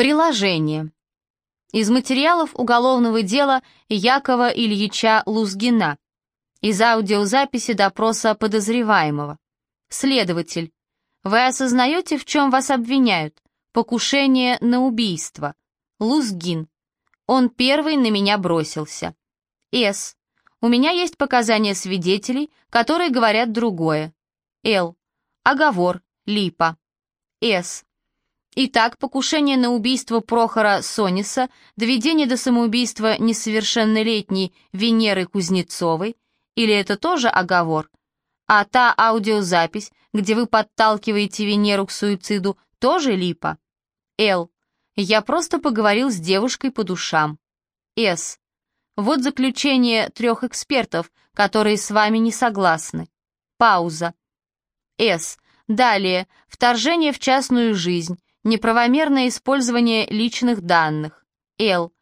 Приложение. Из материалов уголовного дела Якова Ильича Лузгина. Из аудиозаписи допроса подозреваемого. Следователь. Вы осознаете, в чем вас обвиняют? Покушение на убийство. Лузгин. Он первый на меня бросился. С. У меня есть показания свидетелей, которые говорят другое. Л. Оговор. Липа. С. Итак, покушение на убийство Прохора Сониса, доведение до самоубийства несовершеннолетней Венеры Кузнецовой, или это тоже оговор? А та аудиозапись, где вы подталкиваете Венеру к суициду, тоже липа? Л. Я просто поговорил с девушкой по душам. С. Вот заключение трех экспертов, которые с вами не согласны. Пауза. С. Далее. Вторжение в частную жизнь неправомерное использование личных данных. Л.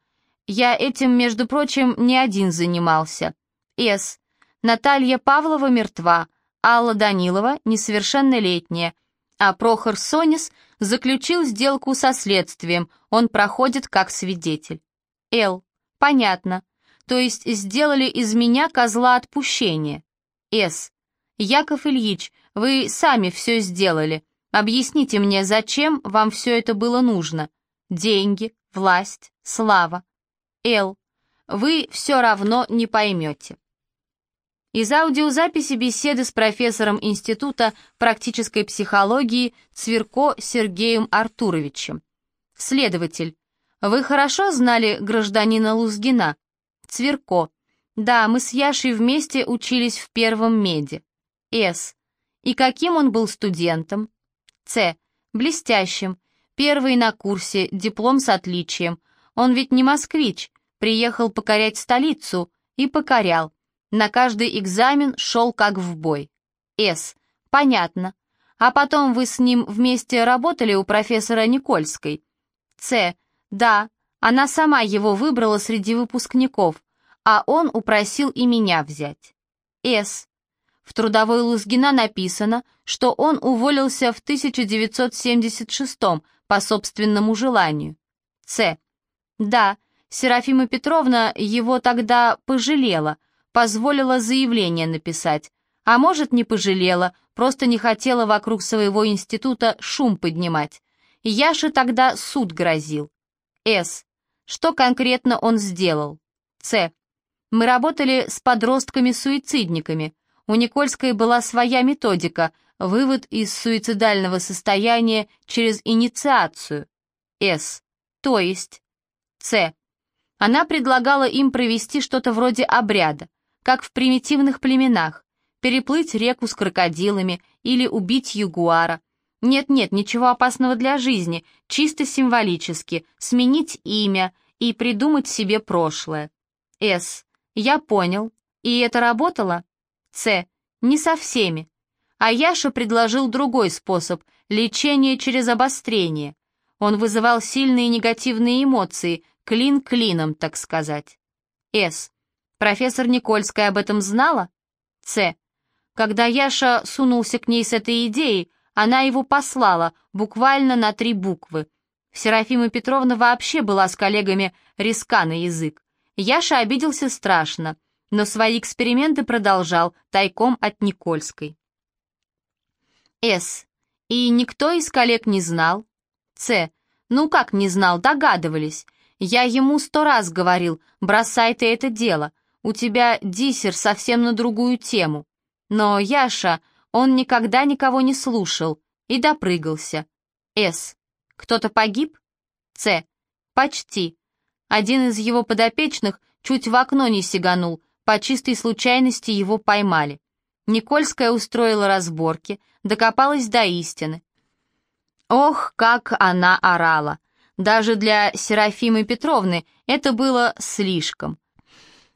Я этим, между прочим, не один занимался. С. Наталья Павлова мертва, Алла Данилова несовершеннолетняя, а Прохор Сонис заключил сделку со следствием, он проходит как свидетель. Л. Понятно. То есть сделали из меня козла отпущения. С. Яков Ильич, вы сами все сделали. Объясните мне, зачем вам все это было нужно? Деньги, власть, слава. Л. Вы все равно не поймете. Из аудиозаписи беседы с профессором Института практической психологии Цверко Сергеем Артуровичем. Следователь. Вы хорошо знали гражданина Лузгина? Цверко. Да, мы с Яшей вместе учились в первом меде. С. И каким он был студентом? С. Блестящим. Первый на курсе, диплом с отличием. Он ведь не москвич, приехал покорять столицу и покорял. На каждый экзамен шел как в бой. С. Понятно. А потом вы с ним вместе работали у профессора Никольской? С. Да, она сама его выбрала среди выпускников, а он упросил и меня взять. С. В трудовой Лузгина написано, что он уволился в 1976 по собственному желанию. С. Да, Серафима Петровна его тогда пожалела, позволила заявление написать. А может, не пожалела, просто не хотела вокруг своего института шум поднимать. Яше тогда суд грозил. С. Что конкретно он сделал? С. Мы работали с подростками-суицидниками. У Никольской была своя методика – вывод из суицидального состояния через инициацию. С. То есть. С. Она предлагала им провести что-то вроде обряда, как в примитивных племенах, переплыть реку с крокодилами или убить ягуара. Нет-нет, ничего опасного для жизни, чисто символически, сменить имя и придумать себе прошлое. С. Я понял. И это работало? С. Не со всеми. А Яша предложил другой способ – лечение через обострение. Он вызывал сильные негативные эмоции, клин клином, так сказать. С. Профессор Никольская об этом знала? С. Когда Яша сунулся к ней с этой идеей, она его послала, буквально на три буквы. Серафима Петровна вообще была с коллегами риска на язык. Яша обиделся страшно – но свои эксперименты продолжал тайком от Никольской. С. И никто из коллег не знал. С. Ну как не знал, догадывались. Я ему сто раз говорил, бросай ты это дело, у тебя диссер совсем на другую тему. Но Яша, он никогда никого не слушал и допрыгался. С. Кто-то погиб? С. Почти. Один из его подопечных чуть в окно не сиганул, по чистой случайности его поймали. Никольская устроила разборки, докопалась до истины. Ох, как она орала! Даже для Серафимы Петровны это было слишком.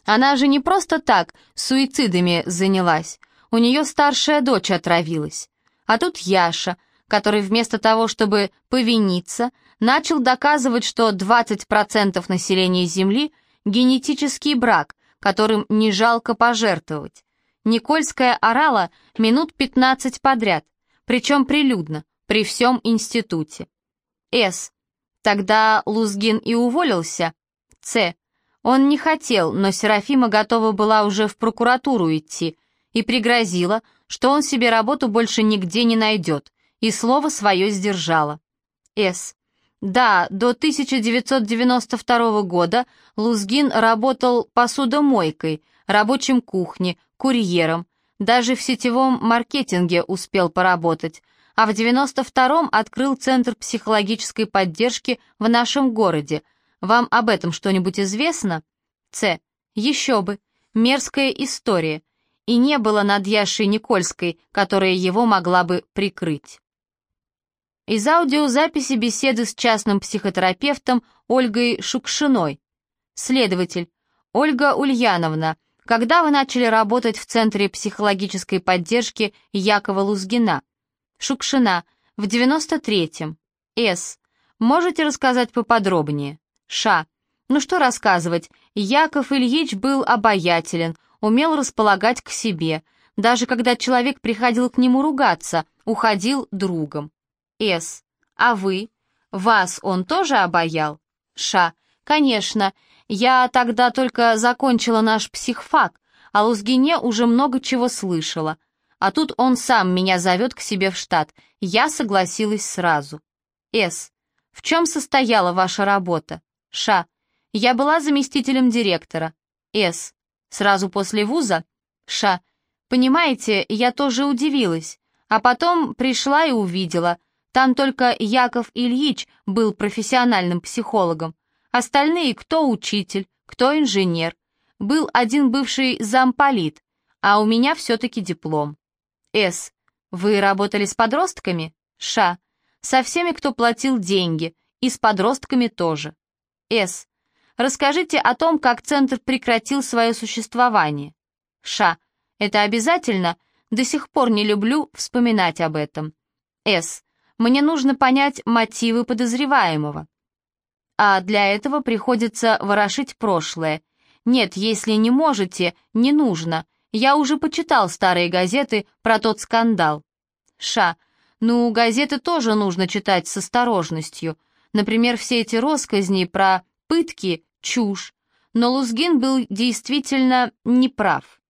Она же не просто так суицидами занялась, у нее старшая дочь отравилась. А тут Яша, который вместо того, чтобы повиниться, начал доказывать, что 20% населения Земли — генетический брак, которым не жалко пожертвовать. Никольская орала минут 15 подряд, причем прилюдно, при всем институте. С. Тогда Лузгин и уволился. С. Он не хотел, но Серафима готова была уже в прокуратуру идти и пригрозила, что он себе работу больше нигде не найдет, и слово свое сдержала. С. Да, до 1992 года Лузгин работал посудомойкой, рабочим кухне, курьером, даже в сетевом маркетинге успел поработать, а в 92-м открыл Центр психологической поддержки в нашем городе. Вам об этом что-нибудь известно? С. Еще бы. Мерзкая история. И не было над Яшей Никольской, которая его могла бы прикрыть. Из аудиозаписи беседы с частным психотерапевтом Ольгой Шукшиной. Следователь. Ольга Ульяновна, когда вы начали работать в Центре психологической поддержки Якова Лузгина? Шукшина. В 93-м. С. Можете рассказать поподробнее? Ша. Ну что рассказывать, Яков Ильич был обаятелен, умел располагать к себе. Даже когда человек приходил к нему ругаться, уходил другом. С. А вы? Вас он тоже обаял? Ша. Конечно. Я тогда только закончила наш психфак, а Лузгине уже много чего слышала. А тут он сам меня зовет к себе в штат. Я согласилась сразу. С. В чем состояла ваша работа? Ша. Я была заместителем директора. С. Сразу после вуза? Ша. Понимаете, я тоже удивилась. А потом пришла и увидела — там только Яков Ильич был профессиональным психологом. Остальные кто учитель, кто инженер. Был один бывший замполит, а у меня все-таки диплом. С. Вы работали с подростками? Ш. Со всеми, кто платил деньги, и с подростками тоже. С. Расскажите о том, как центр прекратил свое существование. Ш. Это обязательно? До сих пор не люблю вспоминать об этом. С. Мне нужно понять мотивы подозреваемого. А для этого приходится ворошить прошлое. Нет, если не можете, не нужно. Я уже почитал старые газеты про тот скандал. Ша. Ну, газеты тоже нужно читать с осторожностью. Например, все эти россказни про пытки — чушь. Но Лузгин был действительно неправ.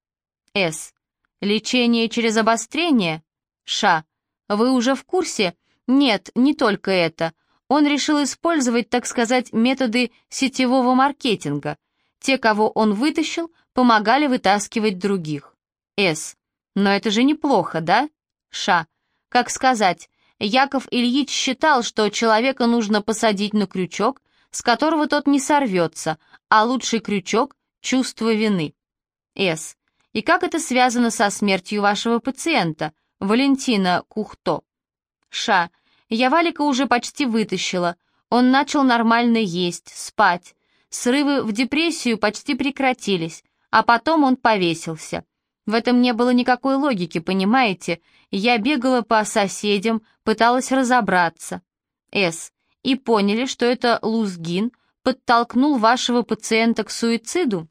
С. Лечение через обострение? Ша. Вы уже в курсе, нет, не только это. Он решил использовать, так сказать, методы сетевого маркетинга. Те, кого он вытащил, помогали вытаскивать других. С. Но это же неплохо, да? Ш. Как сказать, Яков Ильич считал, что человека нужно посадить на крючок, с которого тот не сорвется, а лучший крючок — чувство вины. С. И как это связано со смертью вашего пациента, Валентина Кухто? Ша, я Валика уже почти вытащила. Он начал нормально есть, спать. Срывы в депрессию почти прекратились, а потом он повесился. В этом не было никакой логики, понимаете? Я бегала по соседям, пыталась разобраться. С. И поняли, что это Лузгин подтолкнул вашего пациента к суициду?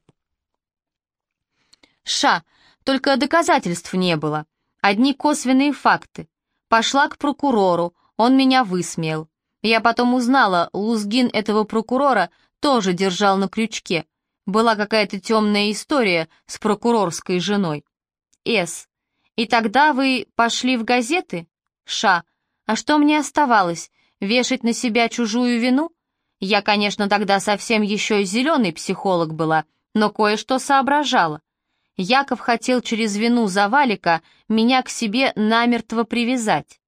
Ша. Только доказательств не было. Одни косвенные факты. Пошла к прокурору, он меня высмеял. Я потом узнала, Лузгин этого прокурора тоже держал на крючке. Была какая-то темная история с прокурорской женой. С. И тогда вы пошли в газеты? Ша. А что мне оставалось? Вешать на себя чужую вину? Я, конечно, тогда совсем еще зеленый психолог была, но кое-что соображала. Яков хотел через вину за Валика меня к себе намертво привязать.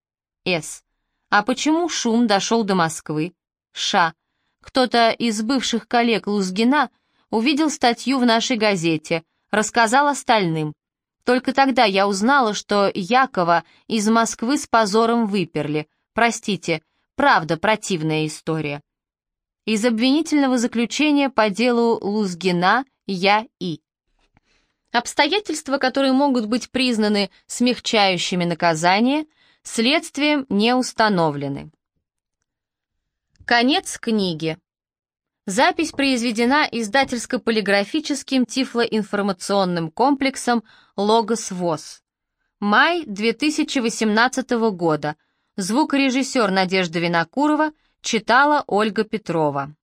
С. А почему шум дошел до Москвы? Ша. Кто-то из бывших коллег Лузгина увидел статью в нашей газете, рассказал остальным. Только тогда я узнала, что Якова из Москвы с позором выперли. Простите, правда противная история. Из обвинительного заключения по делу Лузгина я и. Обстоятельства, которые могут быть признаны смягчающими наказания, следствием не установлены. Конец книги. Запись произведена издательско-полиграфическим тифлоинформационным комплексом «Логос ВОЗ». Май 2018 года. Звукорежиссер Надежда Винокурова Читала Ольга Петрова.